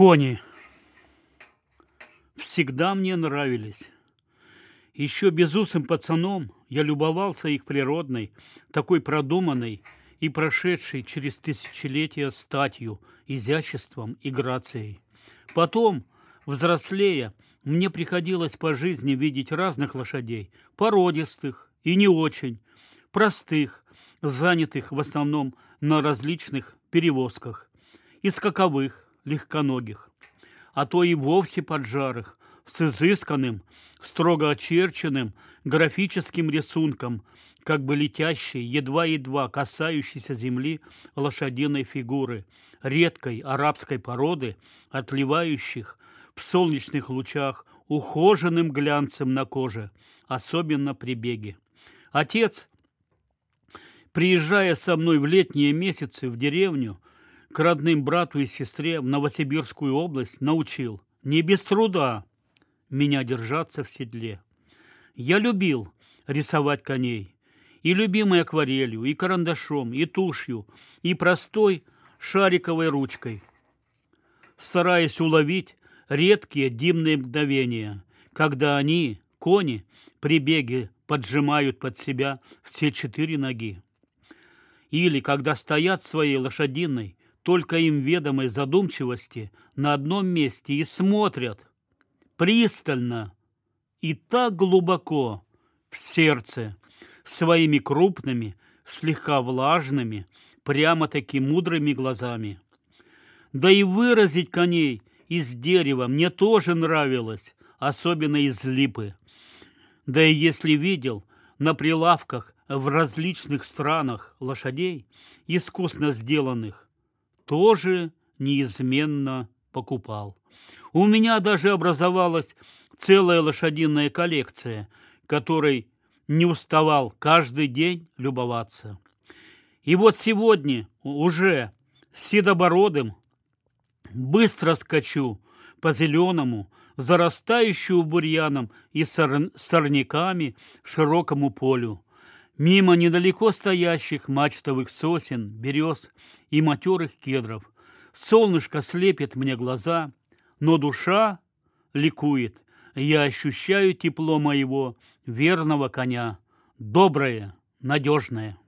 Кони всегда мне нравились. Еще безусым пацаном я любовался их природной, такой продуманной и прошедшей через тысячелетия статью, изяществом и грацией. Потом, взрослея, мне приходилось по жизни видеть разных лошадей, породистых и не очень, простых, занятых в основном на различных перевозках, и скаковых, легконогих, а то и вовсе поджарых, с изысканным, строго очерченным графическим рисунком, как бы летящей, едва-едва касающейся земли лошадиной фигуры, редкой арабской породы, отливающих в солнечных лучах ухоженным глянцем на коже, особенно при беге. Отец, приезжая со мной в летние месяцы в деревню, к родным брату и сестре в Новосибирскую область научил не без труда меня держаться в седле. Я любил рисовать коней, и любимой акварелью, и карандашом, и тушью, и простой шариковой ручкой, стараясь уловить редкие димные мгновения, когда они, кони, при беге поджимают под себя все четыре ноги. Или когда стоят своей лошадиной, только им ведомой задумчивости на одном месте и смотрят пристально и так глубоко в сердце своими крупными, слегка влажными, прямо-таки мудрыми глазами. Да и выразить коней из дерева мне тоже нравилось, особенно из липы. Да и если видел на прилавках в различных странах лошадей, искусно сделанных, тоже неизменно покупал. У меня даже образовалась целая лошадиная коллекция, которой не уставал каждый день любоваться. И вот сегодня уже седобородым быстро скачу по зеленому, зарастающему бурьяном и сорняками широкому полю, мимо недалеко стоящих мачтовых сосен, берез и матерых кедров. Солнышко слепит мне глаза, но душа ликует. Я ощущаю тепло моего верного коня, доброе, надежное.